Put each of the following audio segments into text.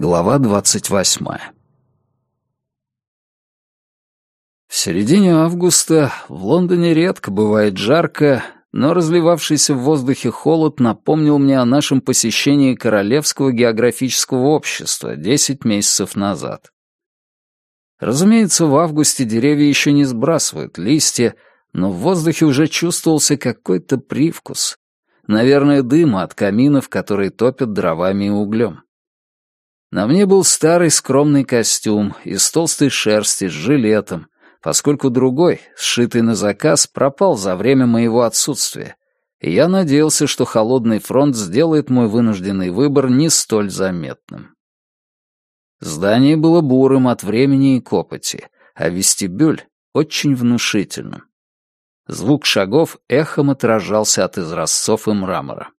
Глава двадцать восьмая В середине августа в Лондоне редко бывает жарко, но разливавшийся в воздухе холод напомнил мне о нашем посещении Королевского географического общества десять месяцев назад. Разумеется, в августе деревья еще не сбрасывают листья, но в воздухе уже чувствовался какой-то привкус. Наверное, дыма от каминов, которые топят дровами и углем. На мне был старый скромный костюм из толстой шерсти с жилетом, поскольку другой, сшитый на заказ, пропал за время моего отсутствия, и я надеялся, что холодный фронт сделает мой вынужденный выбор не столь заметным. Здание было бурым от времени и копоти, а вестибюль — очень внушительным. Звук шагов эхом отражался от изразцов и мрамора.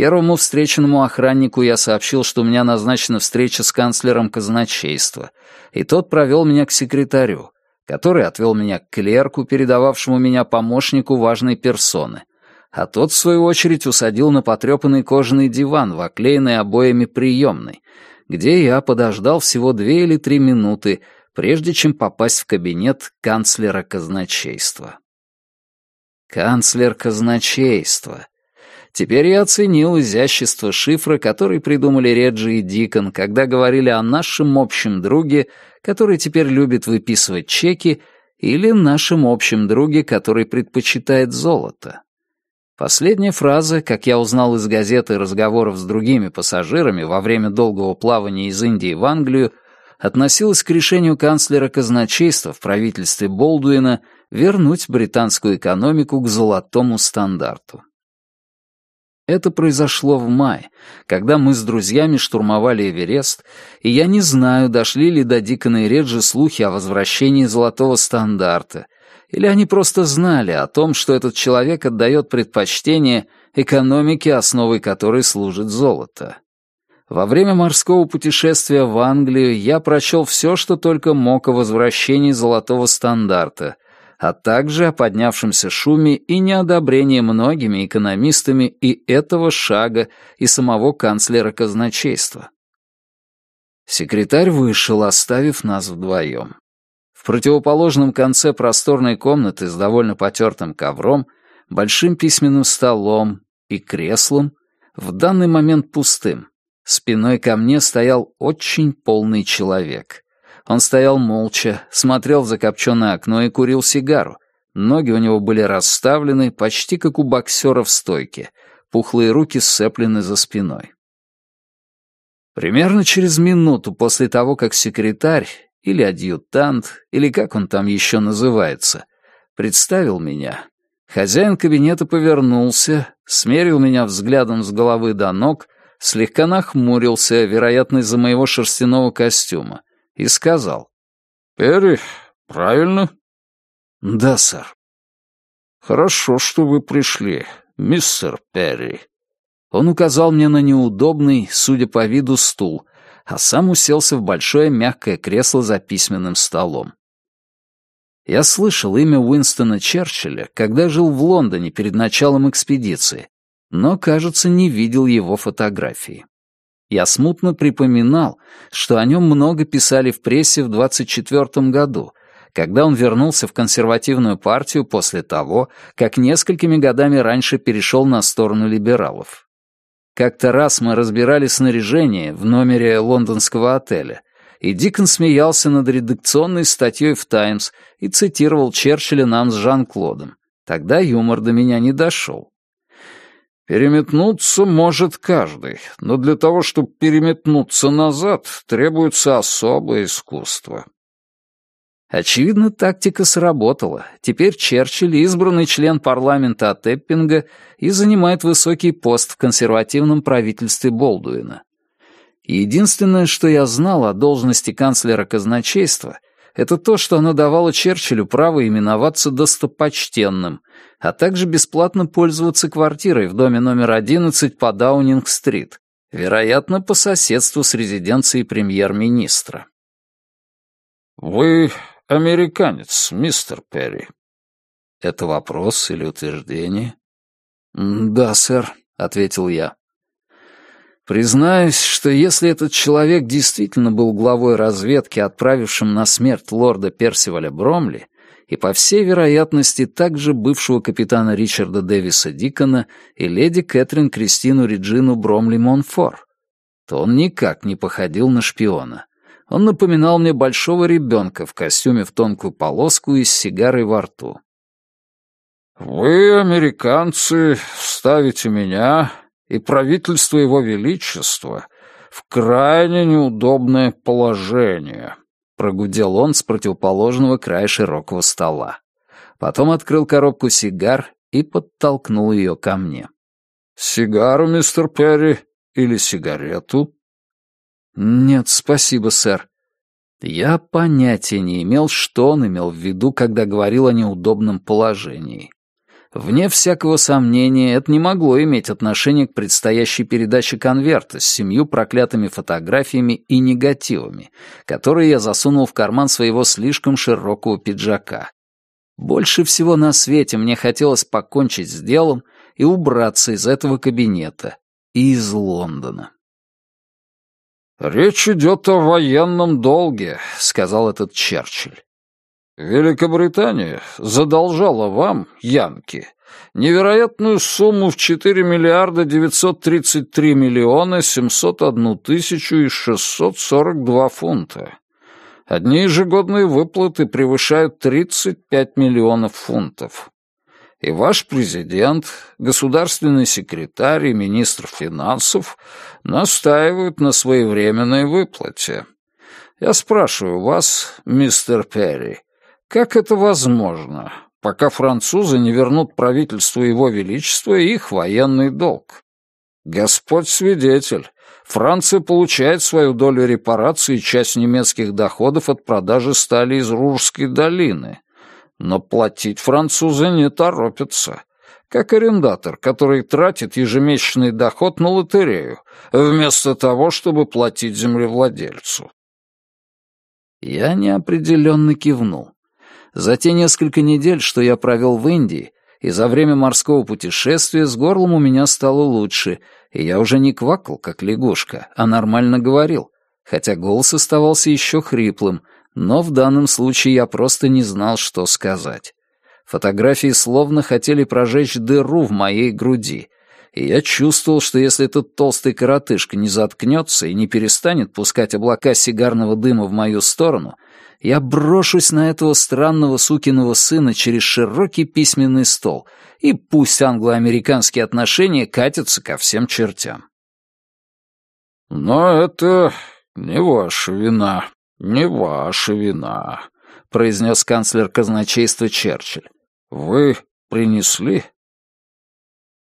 Первому встреченному охраннику я сообщил, что у меня назначена встреча с канцлером казначейства, и тот провел меня к секретарю, который отвел меня к клерку, передававшему меня помощнику важной персоны, а тот, в свою очередь, усадил на потрепанный кожаный диван в оклеенной обоями приемной, где я подождал всего две или три минуты, прежде чем попасть в кабинет канцлера казначейства. Канцлер казначейства. Теперь я оценил изящество шифра, который придумали Реджи и Дикон, когда говорили о нашем общем друге, который теперь любит выписывать чеки, или нашем общем друге, который предпочитает золото. Последняя фраза, как я узнал из газеты разговоров с другими пассажирами во время долгого плавания из Индии в Англию, относилась к решению канцлера казначейства в правительстве Болдуина вернуть британскую экономику к золотому стандарту. Это произошло в мае, когда мы с друзьями штурмовали Эверест, и я не знаю, дошли ли до Дикона и Реджи слухи о возвращении золотого стандарта — или они просто знали о том, что этот человек отдает предпочтение экономике, основой которой служит золото. Во время морского путешествия в Англию я прочел все, что только мог о возвращении золотого стандарта, а также о поднявшемся шуме и неодобрении многими экономистами и этого шага, и самого канцлера казначейства. Секретарь вышел, оставив нас вдвоем. В противоположном конце просторной комнаты с довольно потертым ковром, большим письменным столом и креслом, в данный момент пустым, спиной ко мне стоял очень полный человек. Он стоял молча, смотрел в закопченное окно и курил сигару. Ноги у него были расставлены, почти как у боксера в стойке, пухлые руки сцеплены за спиной. Примерно через минуту после того, как секретарь, или адъютант, или как он там еще называется, представил меня. Хозяин кабинета повернулся, смерил меня взглядом с головы до ног, слегка нахмурился, вероятно, из-за моего шерстяного костюма, и сказал. «Перри, правильно?» «Да, сэр». «Хорошо, что вы пришли, мистер Перри». Он указал мне на неудобный, судя по виду, стул, а сам уселся в большое мягкое кресло за письменным столом. Я слышал имя Уинстона Черчилля, когда жил в Лондоне перед началом экспедиции, но, кажется, не видел его фотографии. Я смутно припоминал, что о нем много писали в прессе в 24 году, когда он вернулся в консервативную партию после того, как несколькими годами раньше перешел на сторону либералов. Как-то раз мы разбирали снаряжение в номере лондонского отеля, и Дикон смеялся над редакционной статьей в «Таймс» и цитировал Черчилля нам с Жан-Клодом. Тогда юмор до меня не дошел. Переметнуться может каждый, но для того, чтобы переметнуться назад, требуется особое искусство. Очевидно, тактика сработала. Теперь Черчилль — избранный член парламента от Эппинга и занимает высокий пост в консервативном правительстве Болдуина. Единственное, что я знал о должности канцлера казначейства, это то, что оно давало Черчиллю право именоваться достопочтенным, а также бесплатно пользоваться квартирой в доме номер 11 по Даунинг-стрит, вероятно, по соседству с резиденцией премьер-министра. «Вы американец, мистер Перри». «Это вопрос или утверждение?» «Да, сэр», — ответил я. Признаюсь, что если этот человек действительно был главой разведки, отправившим на смерть лорда Персиваля Бромли, и, по всей вероятности, также бывшего капитана Ричарда Дэвиса Дикона и леди Кэтрин Кристину Реджину Бромли Монфор, то он никак не походил на шпиона. Он напоминал мне большого ребенка в костюме в тонкую полоску и с сигарой во рту. «Вы, американцы, ставите меня и правительство Его Величества в крайне неудобное положение», — прогудел он с противоположного края широкого стола. Потом открыл коробку сигар и подтолкнул ее ко мне. «Сигару, мистер Перри, или сигарету?» «Нет, спасибо, сэр». Я понятия не имел, что он имел в виду, когда говорил о неудобном положении. Вне всякого сомнения, это не могло иметь отношения к предстоящей передаче конверта с семью проклятыми фотографиями и негативами, которые я засунул в карман своего слишком широкого пиджака. Больше всего на свете мне хотелось покончить с делом и убраться из этого кабинета и из Лондона. «Речь идет о военном долге», — сказал этот Черчилль. Великобритания задолжала вам, Янки, невероятную сумму в 4 миллиарда 933 миллиона 701 тысячу и 642 фунта. Одни ежегодные выплаты превышают 35 миллионов фунтов. И ваш президент, государственный секретарь и министр финансов настаивают на своевременной выплате. Я спрашиваю вас, мистер Перри, как это возможно, пока французы не вернут правительству Его Величества их военный долг? Господь свидетель, Франция получает свою долю репараций и часть немецких доходов от продажи стали из Рурской долины. Но платить французы не торопятся. Как арендатор, который тратит ежемесячный доход на лотерею, вместо того, чтобы платить землевладельцу. Я неопределенно кивнул. За те несколько недель, что я провел в Индии, и за время морского путешествия с горлом у меня стало лучше, и я уже не квакал, как лягушка, а нормально говорил, хотя голос оставался еще хриплым, но в данном случае я просто не знал, что сказать. Фотографии словно хотели прожечь дыру в моей груди, и я чувствовал, что если этот толстый коротышка не заткнется и не перестанет пускать облака сигарного дыма в мою сторону — я брошусь на этого странного сукиного сына через широкий письменный стол, и пусть англо-американские отношения катятся ко всем чертям. «Но это не ваша вина, не ваша вина», — произнес канцлер казначейства Черчилль. «Вы принесли?»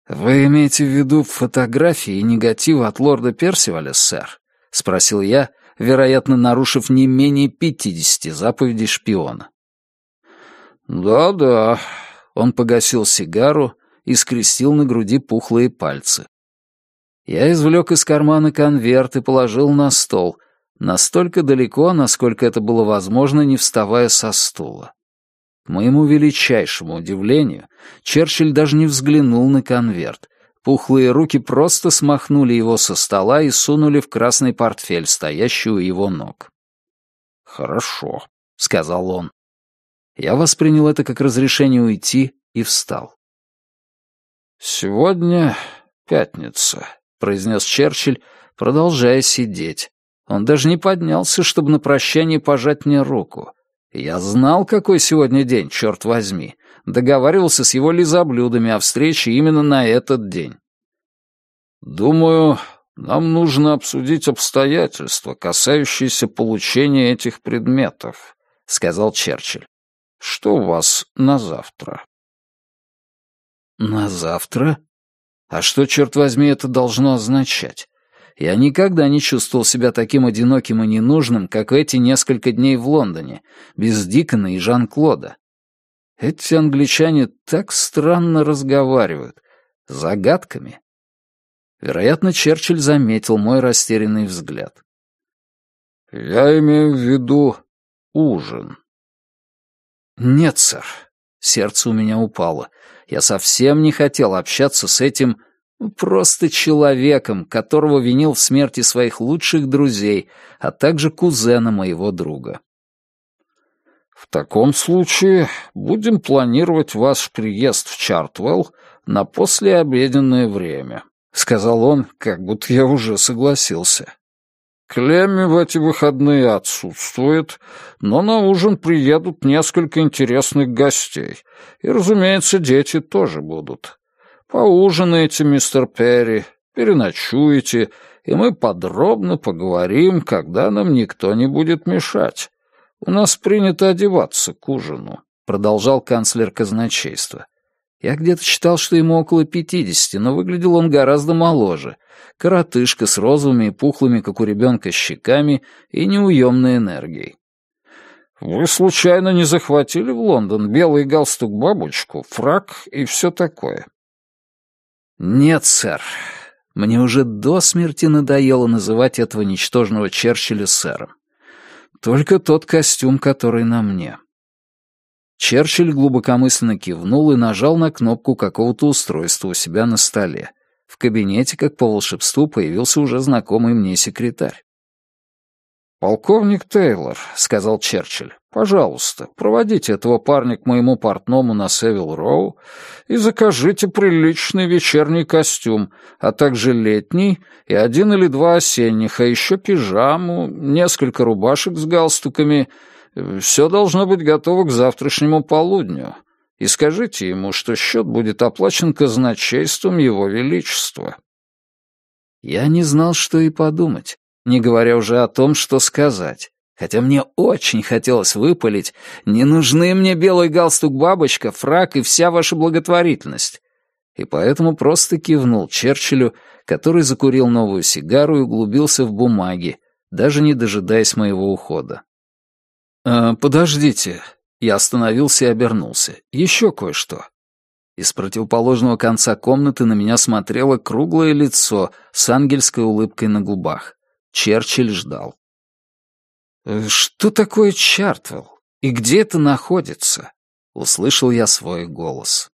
«Вы имеете в виду фотографии и негативы от лорда Персиваля, сэр?» — спросил я, вероятно, нарушив не менее пятидесяти заповедей шпиона. «Да-да», — он погасил сигару и скрестил на груди пухлые пальцы. Я извлек из кармана конверт и положил на стол, настолько далеко, насколько это было возможно, не вставая со стула. К моему величайшему удивлению, Черчилль даже не взглянул на конверт, Пухлые руки просто смахнули его со стола и сунули в красный портфель, стоящий у его ног. «Хорошо», — сказал он. Я воспринял это как разрешение уйти и встал. «Сегодня пятница», — произнес Черчилль, продолжая сидеть. Он даже не поднялся, чтобы на прощание пожать мне руку. Я знал, какой сегодня день, черт возьми договаривался с его лизоблюдами о встрече именно на этот день. «Думаю, нам нужно обсудить обстоятельства, касающиеся получения этих предметов», — сказал Черчилль. «Что у вас на завтра?» «На завтра? А что, черт возьми, это должно означать? Я никогда не чувствовал себя таким одиноким и ненужным, как эти несколько дней в Лондоне, без Дикона и Жан-Клода. Эти англичане так странно разговаривают. Загадками. Вероятно, Черчилль заметил мой растерянный взгляд. «Я имею в виду ужин». «Нет, сэр». Сердце у меня упало. Я совсем не хотел общаться с этим Просто человеком, которого винил в смерти своих лучших друзей, а также кузена моего друга. «В таком случае будем планировать ваш приезд в Чартвелл на послеобеденное время», — сказал он, как будто я уже согласился. Клемми в эти выходные отсутствует, но на ужин приедут несколько интересных гостей. И, разумеется, дети тоже будут. Поужинаете, мистер Перри, переночуете, и мы подробно поговорим, когда нам никто не будет мешать. У нас принято одеваться к ужину», — продолжал канцлер казначейства. Я где-то читал, что ему около пятидесяти, но выглядел он гораздо моложе. Коротышка с розовыми и пухлыми, как у ребенка, щеками и неуемной энергией. «Вы случайно не захватили в Лондон белый галстук-бабочку, фрак и все такое?» «Нет, сэр. Мне уже до смерти надоело называть этого ничтожного Черчилля сэром. Только тот костюм, который на мне. Черчилль глубокомысленно кивнул и нажал на кнопку какого-то устройства у себя на столе. В кабинете, как по волшебству, появился уже знакомый мне секретарь. «Полковник Тейлор», — сказал Черчилль, — «пожалуйста, проводите этого парня к моему портному на Севил Роу и закажите приличный вечерний костюм, а также летний и один или два осенних, а еще пижаму, несколько рубашек с галстуками — все должно быть готово к завтрашнему полудню. И скажите ему, что счет будет оплачен казначейством Его Величества». Я не знал, что и подумать, не говоря уже о том, что сказать. Хотя мне очень хотелось выпалить, не нужны мне белый галстук-бабочка, фрак и вся ваша благотворительность. И поэтому просто кивнул Черчиллю, который закурил новую сигару и углубился в бумаги, даже не дожидаясь моего ухода. «Э, «Подождите». Я остановился и обернулся. «Еще кое-что». Из противоположного конца комнаты на меня смотрело круглое лицо с ангельской улыбкой на губах. Черчилль ждал. «Э, «Что такое Чартвелл? И где это находится?» Услышал я свой голос.